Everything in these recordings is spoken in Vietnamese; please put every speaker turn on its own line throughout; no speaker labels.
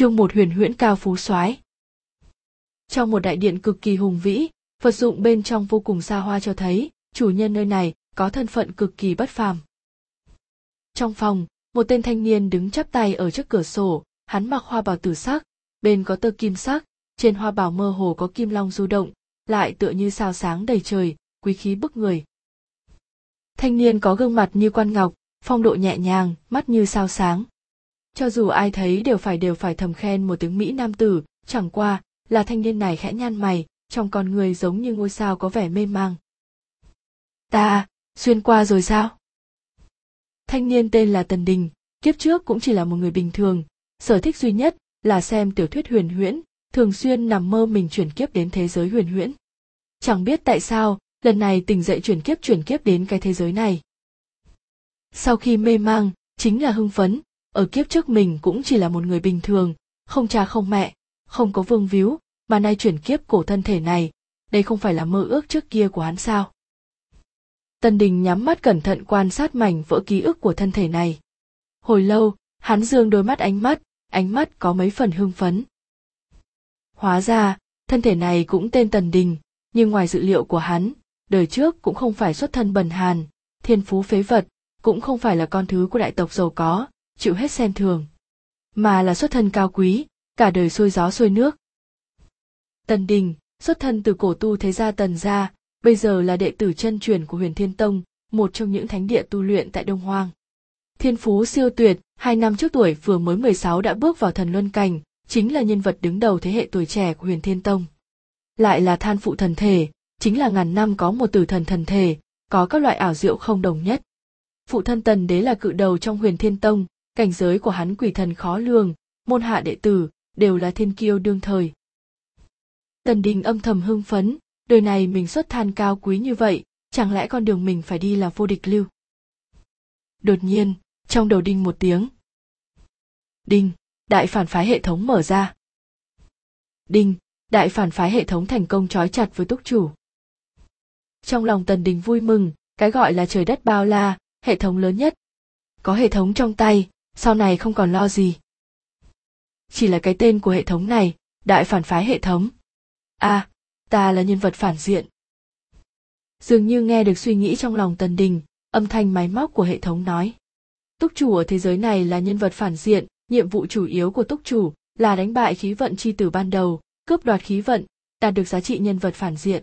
chương một huyền huyễn cao phú soái. Trong một đại điện cực kỳ hùng vĩ, vật dụng bên trong vô cùng xa hoa cho thấy, chủ nhân nơi này có thân phận cực kỳ bất phàm. Trong phòng, một tên thanh niên đứng chắp tay ở trước cửa sổ, hắn mặc hoa bào tử sắc, bên có tơ kim sắc, trên hoa bào mơ hồ có kim long du động, lại tựa như sao sáng đầy trời, quý khí bức người. Thanh niên có gương mặt như quan ngọc, phong độ nhẹ nhàng, mắt như sao sáng cho dù ai thấy đều phải đều phải thầm khen một tiếng mỹ nam tử, chẳng qua, là thanh niên này khẽ nhăn mày, trong con người giống như ngôi sao có vẻ mê mang. Ta, xuyên qua rồi sao? Thanh niên tên là tần đình, kiếp trước cũng chỉ là một người bình thường. Sở thích duy nhất là xem tiểu thuyết huyền huyễn, thường xuyên nằm mơ mình chuyển kiếp đến thế giới huyền huyễn. Chẳng biết tại sao, lần này tỉnh dậy chuyển kiếp chuyển kiếp đến cái thế giới này. Sau khi mê mang, chính là hưng phấn ở kiếp trước mình cũng chỉ là một người bình thường, không cha không mẹ, không có vương víu, mà nay chuyển kiếp cổ thân thể này, đây không phải là mơ ước trước kia của hắn sao? Tân đình nhắm mắt cẩn thận quan sát mảnh vỡ ký ức của thân thể này. Hồi lâu, hắn dương đôi mắt ánh mắt ánh mắt có mấy phần hưng phấn. Hóa ra, thân thể này cũng tên tần đình, nhưng ngoài dự liệu của hắn, đời trước cũng không phải xuất thân bần hàn, thiên phú phế vật, cũng không phải là con thứ của đại tộc giàu có chịu hết xem thường, mà là xuất thân cao quý, cả đời sôi gió sôi nước. Tần đình, xuất thân từ cổ tu thế gia tần gia, bây giờ là đệ tử chân truyền của huyền thiên tông, một trong những thánh địa tu luyện tại đông hoang. Thiên phú siêu tuyệt, hai năm trước tuổi vừa mới 16 đã bước vào thần luân cảnh, chính là nhân vật đứng đầu thế hệ tuổi trẻ của huyền thiên tông. Lại là than phụ thần thể, chính là ngàn năm có một tử thần thần thể, có các loại ảo diệu không đồng nhất. Phụ thân tần đế là cự đầu trong huyền thiên tông cảnh giới của hắn quỷ thần khó lường, môn hạ đệ tử đều là thiên kiêu đương thời. Tần đình âm thầm hưng phấn, đời này mình xuất than cao quý như vậy, chẳng lẽ con đường mình phải đi là vô địch lưu? Đột nhiên, trong đầu đinh một tiếng. Đinh, đại phản phái hệ thống mở ra. Đinh, đại phản phái hệ thống thành công trói chặt với túc chủ. Trong lòng tần đình vui mừng, cái gọi là trời đất bao la, hệ thống lớn nhất. Có hệ thống trong tay sau này không còn lo gì. Chỉ là cái tên của hệ thống này đại phản phái hệ thống. A à, ta là nhân vật phản diện. Dường như nghe được suy nghĩ trong lòng tần đình âm thanh máy móc của hệ thống nói. Túc chủ ở thế giới này là nhân vật phản diện nhiệm vụ chủ yếu của túc chủ là đánh bại khí vận chi tử ban đầu cướp đoạt khí vận đạt được giá trị nhân vật phản diện.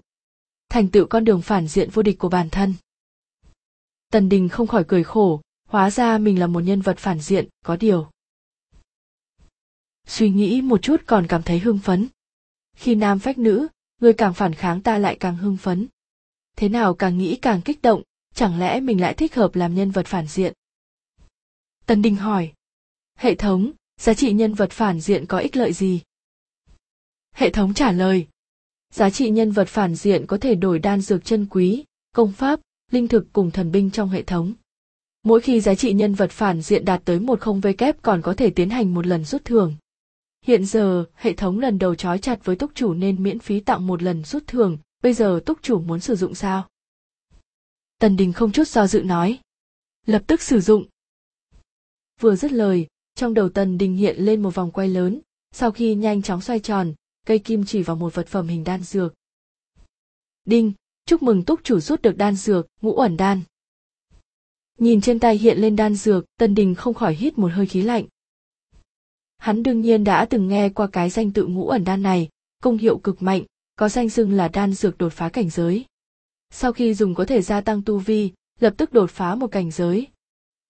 Thành tựu con đường phản diện vô địch của bản thân. Tần đình không khỏi cười khổ hóa ra mình là một nhân vật phản diện, có điều. Suy nghĩ một chút còn cảm thấy hưng phấn. Khi nam phách nữ, người càng phản kháng ta lại càng hưng phấn. Thế nào càng nghĩ càng kích động, chẳng lẽ mình lại thích hợp làm nhân vật phản diện? Tân đình hỏi. Hệ thống, giá trị nhân vật phản diện có ích lợi gì? Hệ thống trả lời. Giá trị nhân vật phản diện có thể đổi đan dược chân quý, công pháp, linh thực cùng thần binh trong hệ thống mỗi khi giá trị nhân vật phản diện đạt tới một không v kép còn có thể tiến hành một lần rút thưởng. Hiện giờ, hệ thống lần đầu trói chặt với túc chủ nên miễn phí tặng một lần rút thưởng. Bây giờ túc chủ muốn sử dụng sao? Tần đình không chút do dự nói. Lập tức sử dụng. Vừa dứt lời, trong đầu tần đình hiện lên một vòng quay lớn. Sau khi nhanh chóng xoay tròn, cây kim chỉ vào một vật phẩm hình đan dược. Đinh, chúc mừng túc chủ rút được đan dược, ngũ ẩn đan nhìn trên tay hiện lên đan dược tần đình không khỏi hít một hơi khí lạnh. Hắn đương nhiên đã từng nghe qua cái danh tự ngũ ẩn đan này, công hiệu cực mạnh, có danh xưng là đan dược đột phá cảnh giới. Sau khi dùng có thể gia tăng tu vi, lập tức đột phá một cảnh giới.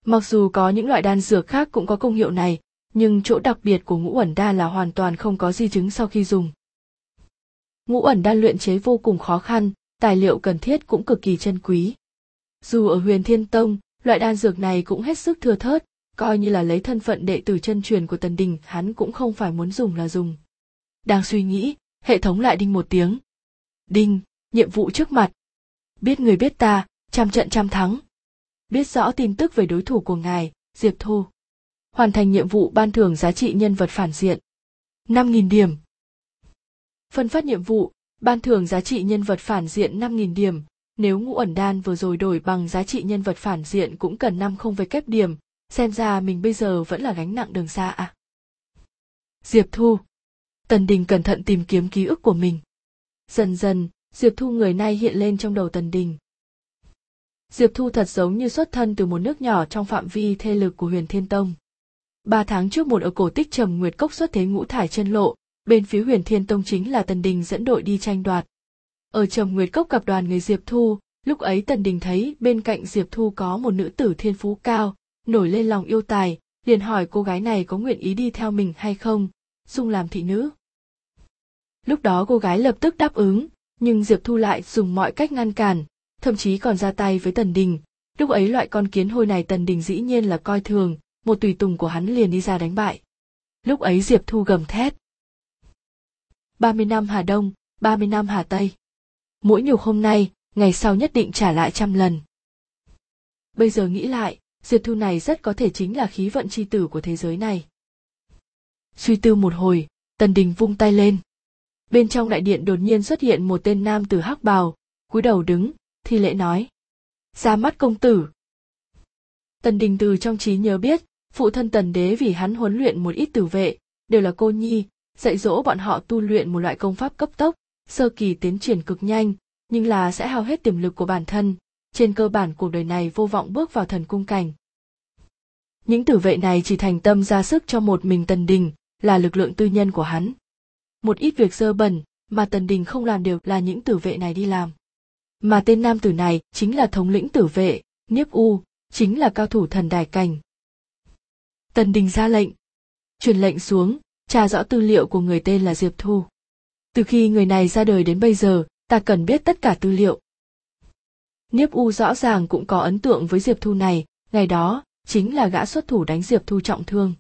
Mặc dù có những loại đan dược khác cũng có công hiệu này, nhưng chỗ đặc biệt của ngũ ẩn đan là hoàn toàn không có di chứng sau khi dùng. Ngũ ẩn đan luyện chế vô cùng khó khăn, tài liệu cần thiết cũng cực kỳ chân quý. Dù ở huyền thiên tông loại đan dược này cũng hết sức thừa thớt, coi như là lấy thân phận đệ tử chân truyền của tần đình, hắn cũng không phải muốn dùng là dùng. Đang suy nghĩ, hệ thống lại đinh một tiếng. Đinh, nhiệm vụ trước mặt. Biết người biết ta, trăm trận trăm thắng. Biết rõ tin tức về đối thủ của ngài, diệp thu hoàn thành nhiệm vụ ban thưởng giá trị nhân vật phản diện. 5.000 điểm. Phân phát nhiệm vụ, ban thưởng giá trị nhân vật phản diện 5.000 điểm nếu ngũ ẩn đan vừa rồi đổi bằng giá trị nhân vật phản diện cũng cần năm không về kép điểm, xem ra mình bây giờ vẫn là gánh nặng đường xa à? Diệp thu. Tần đình cẩn thận tìm kiếm ký ức của mình. Dần dần, diệp thu người nay hiện lên trong đầu tần đình. Diệp thu thật giống như xuất thân từ một nước nhỏ trong phạm vi thê lực của huyền thiên tông. Ba tháng trước một ở cổ tích trầm nguyệt cốc xuất thế ngũ thải chân lộ, bên phía huyền thiên tông chính là tần đình dẫn đội đi tranh đoạt ở trầm nguyệt cốc gặp đoàn người diệp thu, lúc ấy tần đình thấy bên cạnh diệp thu có một nữ tử thiên phú cao, nổi lên lòng yêu tài, liền hỏi cô gái này có nguyện ý đi theo mình hay không dung làm thị nữ. Lúc đó cô gái lập tức đáp ứng, nhưng diệp thu lại dùng mọi cách ngăn cản, thậm chí còn ra tay với tần đình. Lúc ấy loại con kiến hôi này tần đình dĩ nhiên là coi thường, một tùy tùng của hắn liền đi ra đánh bại. Lúc ấy diệp thu gầm thét. ba mươi năm hà đông, ba mươi năm hà tây mỗi nhục hôm nay, ngày sau nhất định trả lại trăm lần. Bây giờ nghĩ lại diệp thu này rất có thể chính là khí vận c h i tử của thế giới này. Suy tư một hồi, tần đình vung tay lên. Bên trong đại điện đột nhiên xuất hiện một tên nam tử hắc bào, cúi đầu đứng, thi lễ nói. Ra mắt công tử. Tần đình từ trong trí nhớ biết, phụ thân tần đế vì hắn huấn luyện một ít tử vệ, đều là cô nhi, dạy dỗ bọn họ tu luyện một loại công pháp cấp tốc sơ kỳ tiến triển cực nhanh, nhưng là sẽ hao hết tiềm lực của bản thân. Trên cơ bản cuộc đời này vô vọng bước vào thần cung cảnh. Những tử vệ này chỉ thành tâm ra sức cho một mình tần đình, là lực lượng tư nhân của hắn. Một ít việc dơ bẩn, mà tần đình không làm đều là những tử vệ này đi làm. Mà tên nam tử này chính là thống lĩnh tử vệ, niếp u, chính là cao thủ thần đài cảnh. Tần đình ra lệnh, truyền lệnh xuống, tra rõ tư liệu của người tên là diệp thu từ khi người này ra đời đến bây giờ, ta cần biết tất cả tư liệu. Niếp u rõ ràng cũng có ấn tượng với diệp thu này, ngày đó, chính là gã xuất thủ đánh diệp thu trọng thương.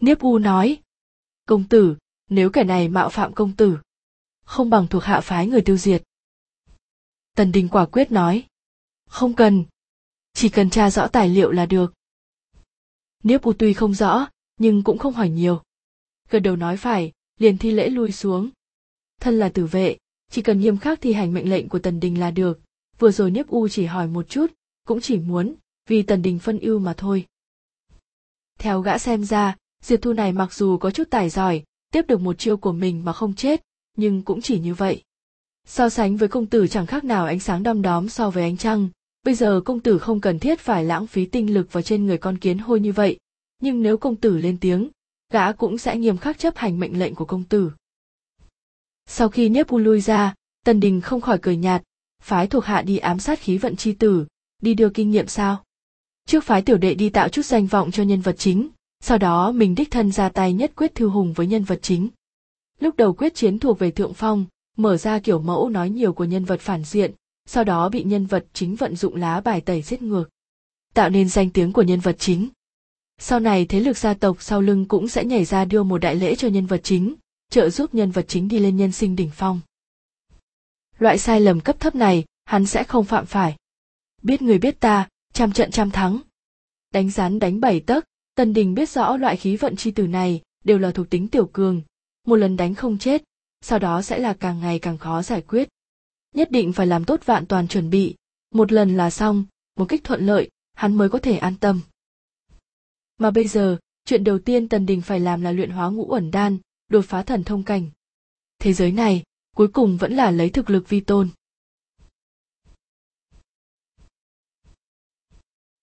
Niếp u nói, công tử, nếu kẻ này mạo phạm công tử, không bằng thuộc hạ phái người tiêu diệt. Tần đình quả quyết nói, không cần, chỉ cần tra rõ tài liệu là được. Niếp u tuy không rõ, nhưng cũng không hỏi nhiều. Gật đầu nói phải, liền thi lễ lui xuống thân là tử vệ, chỉ cần nghiêm khắc thi hành mệnh lệnh của tần đình là được. Vừa rồi nhiếp u chỉ hỏi một chút, cũng chỉ muốn, vì tần đình phân ưu mà thôi. Theo gã xem ra, diệp thu này mặc dù có chút tài giỏi, tiếp được một chiêu của mình mà không chết, nhưng cũng chỉ như vậy. So sánh với công tử chẳng khác nào ánh sáng đom đóm so với ánh trăng, bây giờ công tử không cần thiết phải lãng phí tinh lực vào trên người con kiến hôi như vậy, nhưng nếu công tử lên tiếng, gã cũng sẽ nghiêm khắc chấp hành mệnh lệnh của công tử sau khi nhiếp u lui ra, tần đình không khỏi cười nhạt, phái thuộc hạ đi ám sát khí vận chi tử, đi đưa kinh nghiệm sao? Trước phái tiểu đệ đi tạo chút danh vọng cho nhân vật chính, sau đó mình đích thân ra tay nhất quyết thư hùng với nhân vật chính. Lúc đầu quyết chiến thuộc về thượng phong, mở ra kiểu mẫu nói nhiều của nhân vật phản diện, sau đó bị nhân vật chính vận dụng lá bài tẩy giết ngược, tạo nên danh tiếng của nhân vật chính. Sau này thế lực gia tộc sau lưng cũng sẽ nhảy ra đưa một đại lễ cho nhân vật chính trợ giúp nhân vật chính đi lên nhân sinh đỉnh phong. Loại sai lầm cấp thấp này, hắn sẽ không phạm phải. Biết người biết ta, trăm trận trăm thắng. Đánh rán đánh bảy tấc, Tần Đình biết rõ loại khí vận chi tử này đều là thuộc tính tiểu cường, một lần đánh không chết, sau đó sẽ là càng ngày càng khó giải quyết. Nhất định phải làm tốt vạn toàn chuẩn bị, một lần là xong, một cách thuận lợi, hắn mới có thể an tâm. Mà bây giờ, chuyện đầu tiên Tần Đình phải làm là luyện hóa ngũ ẩn đan, đột phá thần thông cảnh. Thế giới này cuối cùng vẫn là lấy thực lực vi tôn.